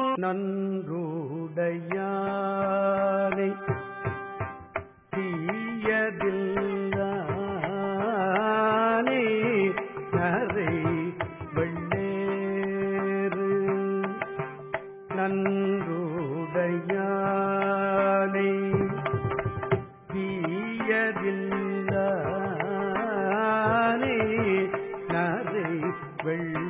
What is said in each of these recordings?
நன்றுடையாரை தீயதில்லானே நரை வெள்ளேறு. நன்றுடையானை தீயதில்லானே நரை வெள்ள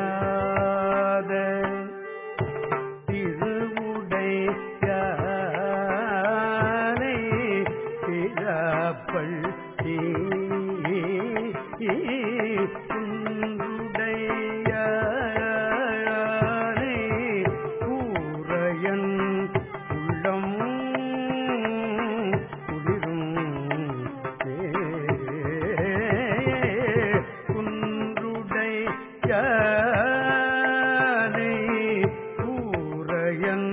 கண்டடையாத திருவுடையானே சிறப்பள்ளி குன்றுடைய உளனை கூறையன்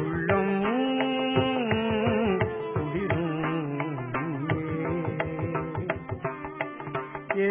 உள்ளம் குடிரும் ஏ